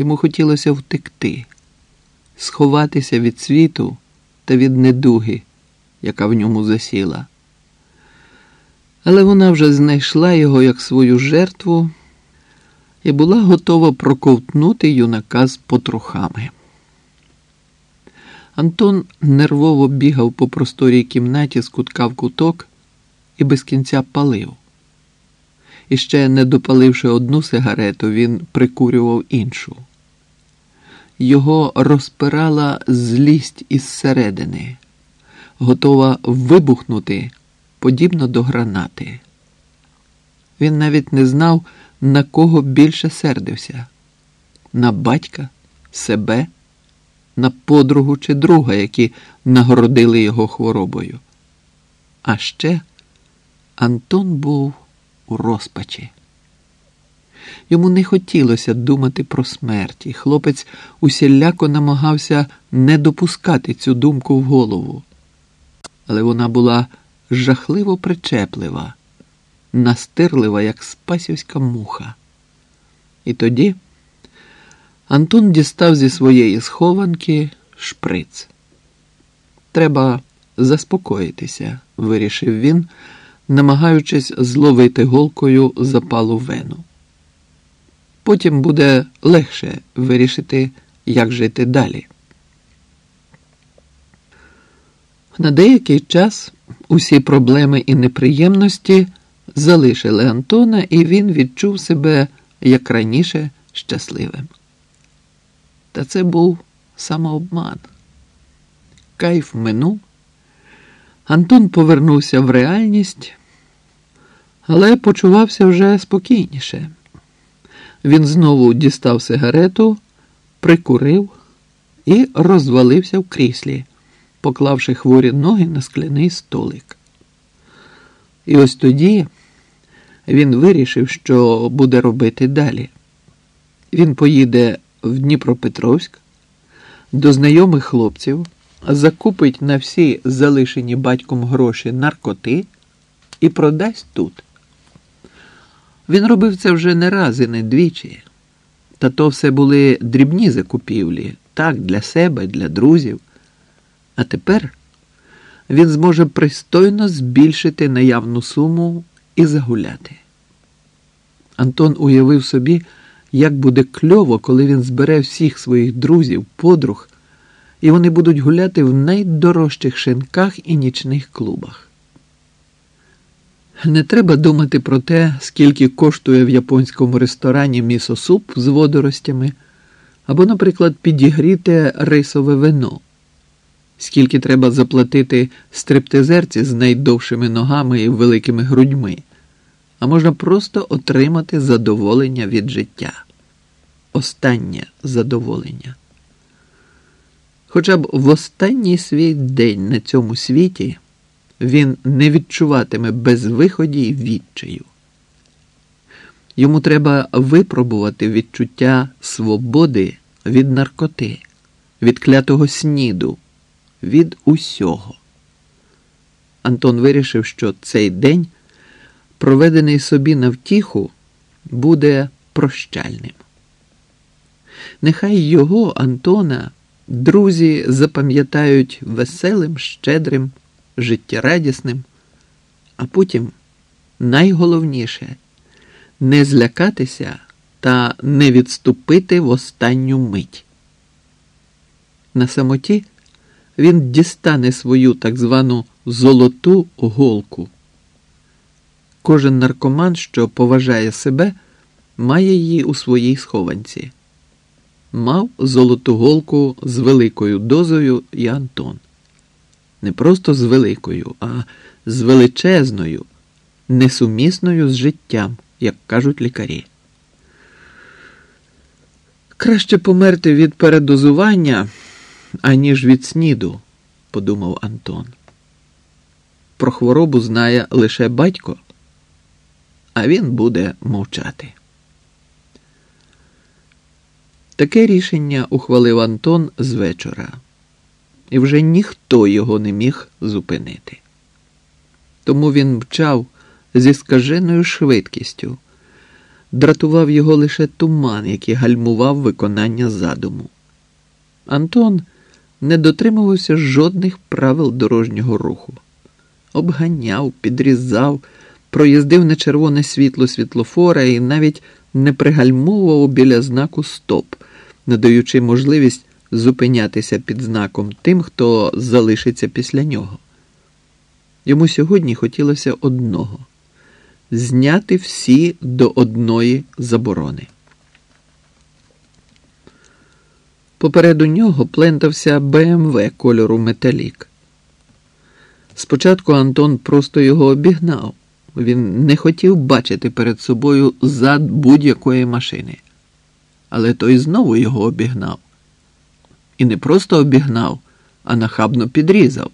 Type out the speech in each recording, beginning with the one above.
Йому хотілося втекти, сховатися від світу та від недуги, яка в ньому засіла. Але вона вже знайшла його як свою жертву і була готова проковтнути юнака з потрохами. Антон нервово бігав по просторій кімнаті з кутка в куток і без кінця палив. І ще не допаливши одну сигарету, він прикурював іншу. Його розпирала злість із середини, готова вибухнути подібно до гранати. Він навіть не знав, на кого більше сердився на батька, себе, на подругу чи друга, які нагородили його хворобою. А ще Антон був у розпачі. Йому не хотілося думати про смерть, і хлопець усіляко намагався не допускати цю думку в голову. Але вона була жахливо причеплива, настирлива, як спасівська муха. І тоді Антон дістав зі своєї схованки шприц. Треба заспокоїтися, вирішив він, намагаючись зловити голкою запалу вену. Потім буде легше вирішити, як жити далі. На деякий час усі проблеми і неприємності залишили Антона, і він відчув себе як раніше щасливим. Та це був самообман. Кайф минув. Антон повернувся в реальність, але почувався вже спокійніше. Він знову дістав сигарету, прикурив і розвалився в кріслі, поклавши хворі ноги на скляний столик. І ось тоді він вирішив, що буде робити далі. Він поїде в Дніпропетровськ до знайомих хлопців, закупить на всі залишені батьком гроші наркоти і продасть тут. Він робив це вже не раз і не двічі. Та то все були дрібні закупівлі, так, для себе, для друзів. А тепер він зможе пристойно збільшити наявну суму і загуляти. Антон уявив собі, як буде кльово, коли він збере всіх своїх друзів, подруг, і вони будуть гуляти в найдорожчих шинках і нічних клубах. Не треба думати про те, скільки коштує в японському ресторані місосуп з водоростями, або, наприклад, підігріти рисове вино, скільки треба заплатити стриптизерці з найдовшими ногами і великими грудьми, а можна просто отримати задоволення від життя. Останнє задоволення. Хоча б в останній свій день на цьому світі він не відчуватиме безвиході й відчаю. Йому треба випробувати відчуття свободи від наркоти, від клятого сніду, від усього. Антон вирішив, що цей день, проведений собі на втіху, буде прощальним. Нехай його, Антона, друзі запам'ятають веселим, щедрим життєрадісним, а потім найголовніше не злякатися та не відступити в останню мить. На самоті він дістане свою так звану золоту голку. Кожен наркоман, що поважає себе, має її у своїй схованці. Мав золоту голку з великою дозою і Антон не просто з великою, а з величезною, несумісною з життям, як кажуть лікарі. Краще померти від передозування, аніж від сніду, подумав Антон. Про хворобу знає лише батько, а він буде мовчати. Таке рішення ухвалив Антон з вечора і вже ніхто його не міг зупинити. Тому він мчав зі скаженою швидкістю, дратував його лише туман, який гальмував виконання задуму. Антон не дотримувався жодних правил дорожнього руху. Обганяв, підрізав, проїздив на червоне світло світлофора і навіть не пригальмовував біля знаку Стоп, надаючи можливість зупинятися під знаком тим, хто залишиться після нього. Йому сьогодні хотілося одного зняти всі до одної заборони. Попереду нього плентався БМВ кольору металік. Спочатку Антон просто його обігнав. Він не хотів бачити перед собою зад будь-якої машини. Але той знову його обігнав. І не просто обігнав, а нахабно підрізав.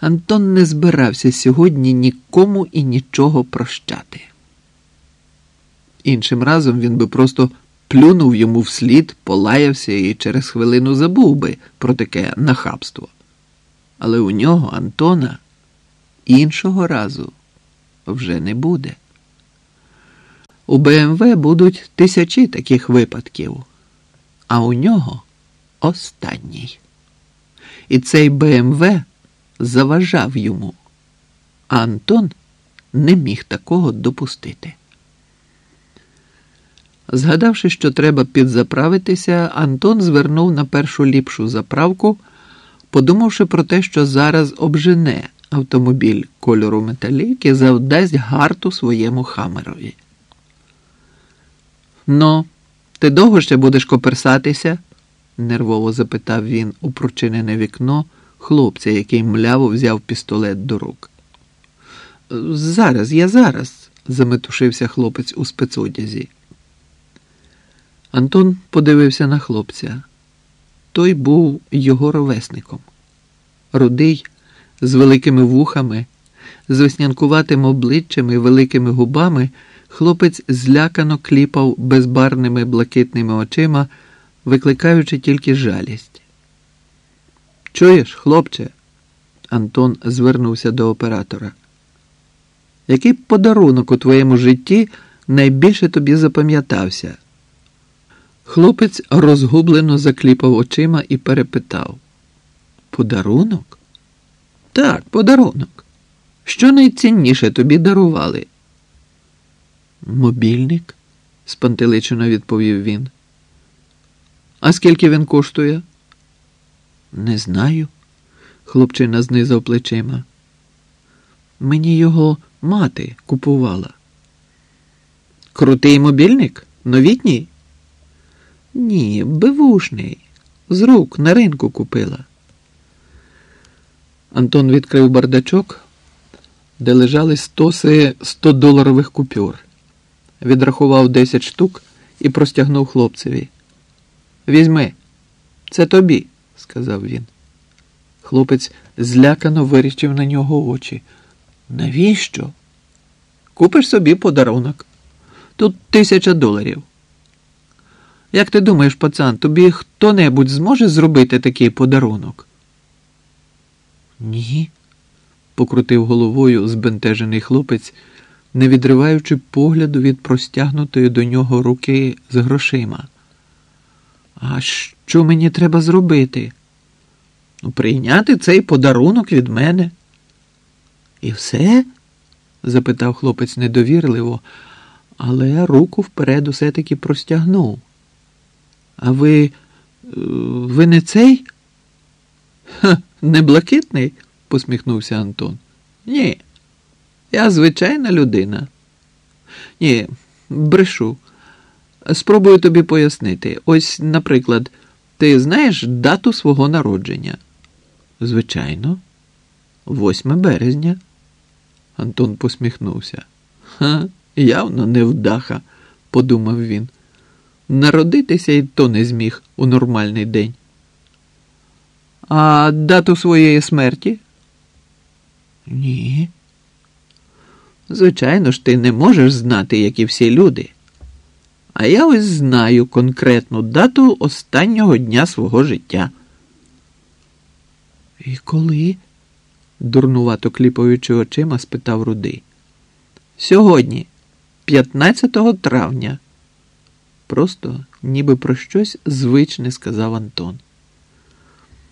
Антон не збирався сьогодні нікому і нічого прощати. Іншим разом він би просто плюнув йому вслід, полаявся і через хвилину забув би про таке нахабство. Але у нього, Антона, іншого разу вже не буде. У БМВ будуть тисячі таких випадків, а у нього останній. І цей БМВ заважав йому, а Антон не міг такого допустити. Згадавши, що треба підзаправитися, Антон звернув на першу ліпшу заправку, подумавши про те, що зараз обжене автомобіль кольору металік і завдасть гарту своєму хамерові. Ну, ти довго ще будеш коперсатися? нервово запитав він у прочинене вікно хлопця, який мляво взяв пістолет до рук. Зараз, я зараз, заметушився хлопець у спецодязі. Антон подивився на хлопця. Той був його ровесником. Рудий, з великими вухами, з веснянкуватим обличчям і великими губами, хлопець злякано кліпав безбарними блакитними очима, викликаючи тільки жалість. Чуєш, хлопче? Антон звернувся до оператора. Який подарунок у твоєму житті найбільше тобі запам'ятався? Хлопець розгублено закліпав очима і перепитав: Подарунок? Так, подарунок. Що найцінніше тобі дарували? Мобільник, спантеличено відповів він. А скільки він коштує? Не знаю, хлопчина знизав плечима. Мені його мати купувала. Крутий мобільник? Новітній? Ні, бивушний. З рук на ринку купила. Антон відкрив бардачок, де лежали стоси 100 доларових купюр. Відрахував 10 штук і простягнув хлопцеві. Візьми, це тобі, сказав він. Хлопець злякано вирічив на нього очі. Навіщо? Купиш собі подарунок. Тут тисяча доларів. Як ти думаєш, пацан, тобі хто-небудь зможе зробити такий подарунок? Ні, покрутив головою збентежений хлопець, не відриваючи погляду від простягнутої до нього руки з грошима. А що мені треба зробити? Ну, прийняти цей подарунок від мене. І все? запитав хлопець недовірливо, але руку вперед усе таки простягнув. А ви. Е, ви не цей? «Ха, Не блакитний? посміхнувся Антон. Ні. Я звичайна людина. Ні, брешу. Спробую тобі пояснити. Ось, наприклад, ти знаєш дату свого народження? Звичайно, 8 березня. Антон посміхнувся. Ха, явно невдаха, подумав він. Народитися й то не зміг у нормальний день. А дату своєї смерті? Ні. Звичайно ж, ти не можеш знати, як і всі люди. А я ось знаю конкретну дату останнього дня свого життя. І коли? дурнувато кліпаючи очима, спитав Рудий. Сьогодні, 15 травня. Просто ніби про щось звичне сказав Антон.